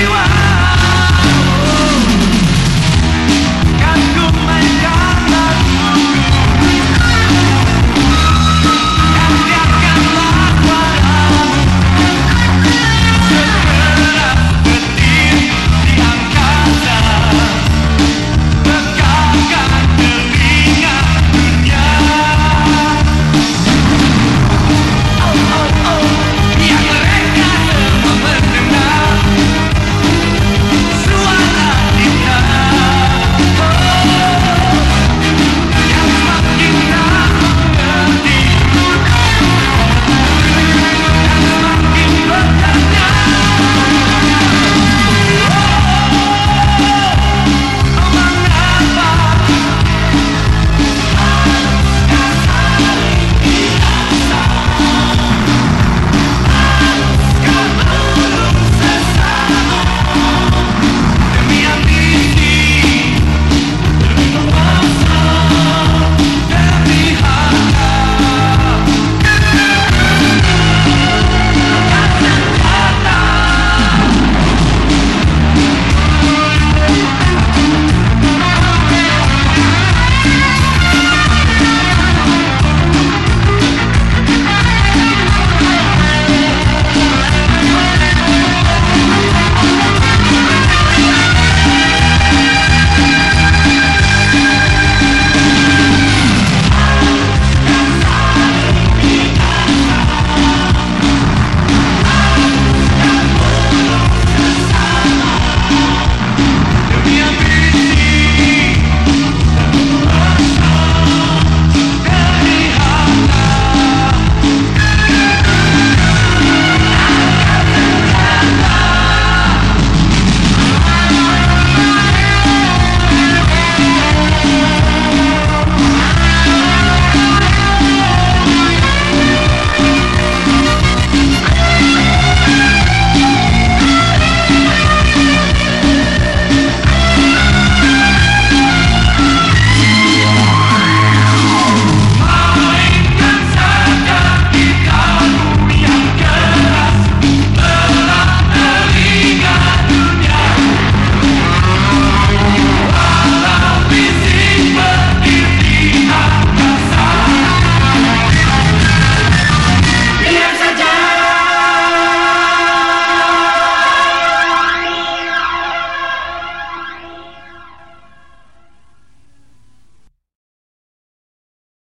you are